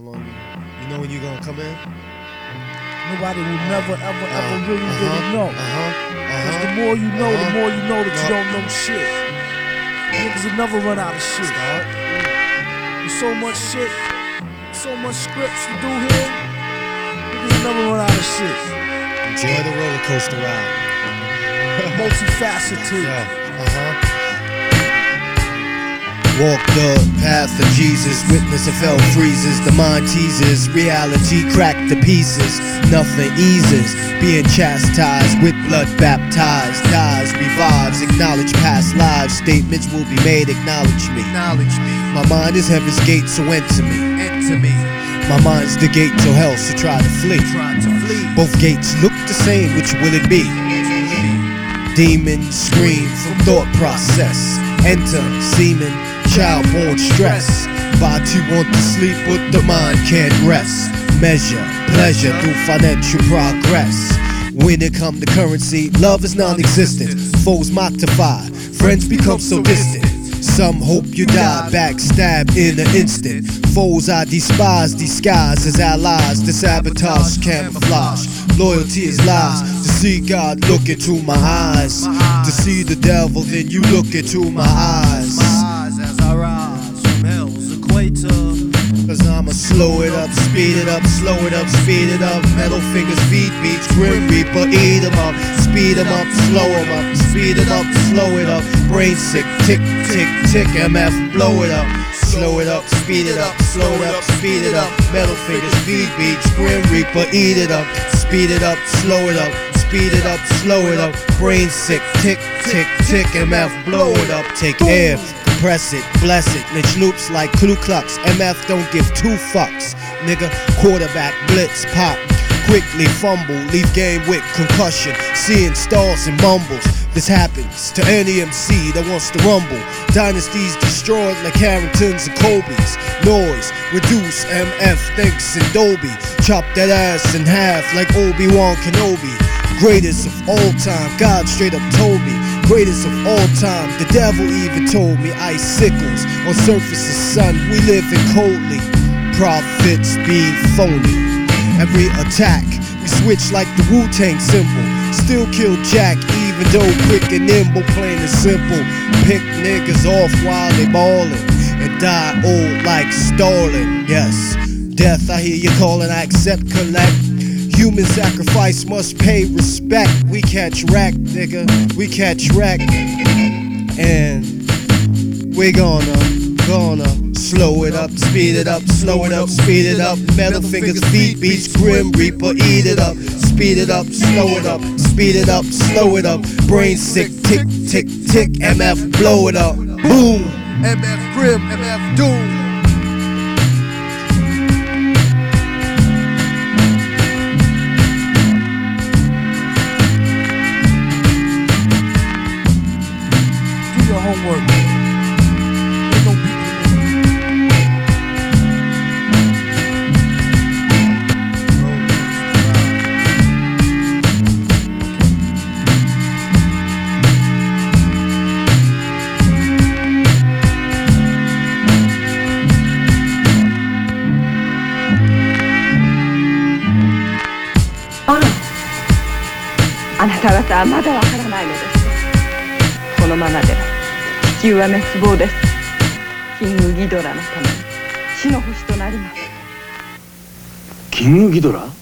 How long? You, you know when you're gonna come in? Nobody will never, ever, Uh, ever really, uh-huh, really know. Uh-huh. Uh-huh. the more you know, the Uh-huh. more you know that you don't know shit. Niggas will never run out of shit. Start. There's so much shit, so much scripts to do here. Niggas will never run out of shit. Enjoy the roller coaster ride. Multifaceted. Yeah. Walk the path of Jesus, witness of hell freezes, the mind teases, reality cracked to pieces, nothing eases, being chastised with blood baptized, dies, revives, acknowledge past lives, statements will be made, acknowledge me. Acknowledge me. My mind is heaven's gate, so enter me. Enter me. My mind's the gate to hell, so try to flee. Try to flee. Both gates look the same, which will it be? Demons scream from thought process. Enter semen, childborn stress. Body want to sleep, but the mind can't rest. Measure pleasure through financial progress. When it come to currency, love is non-existent. Foes fire, friends become so distant. Some hope you die, backstab in an instant. Foes I despise, disguise as allies. The sabotage, camouflage. Loyalty is lies. To see God look into my eyes. To see the devil, then you look into my eyes. Equator. Cause I'ma slow it up, speed it up, slow it up, speed it up. Metal fingers, feet beats, grim reaper, eat 'em up. Speed 'em up, slow 'em up, speed 'em up, slow it up. Brain sick, tick, tick, tick, MF, blow it up. Slow it up, speed it up, slow it up, speed it up. Metal fingers, feet beats, grim reaper, eat it up. Speed it up, slow it up, speed it up, slow it up. Brain sick, tick, tick, tick, MF, blow it up. Take air, compress it, bless it. Lynch loops like Ku Klux. MF don't give two fucks. Nigga, quarterback, blitz, pop. Quickly fumble, leave game with concussion. Seeing stars and mumbles. This happens to any MC that wants to rumble. Dynasties destroyed like Carringtons and Colbys. Noise, reduce MF, thanks and Dolby. Chop that ass in half like Obi-Wan Kenobi. Greatest of all time, God straight up told me. Greatest of all time, the devil even told me. Icicles on surface of sun, we live in coldly. Prophets be phony. Every attack, we switch like the Wu Tang symbol. Still kill Jack, even though quick and nimble, plain and simple. Pick niggas off while they ballin' and die old like Stalin. Yes, death, I hear you calling, I accept, collect. Human sacrifice must pay respect. We catch wreck, nigga. We catch wreck. And we gonna, gonna slow it up, speed it up, slow it up, speed it up. Metal fingers, feet beats, grim reaper, eat it up. Speed it up, slow it up, speed it up, slow it up. Brain sick, tick, tick, tick, MF, blow it up. Boom. MF Grimm, MF doom. あなた方はまだわからないのです。このままでは。地球は滅亡です。キングギドラのために。死の星となります。キングギドラ？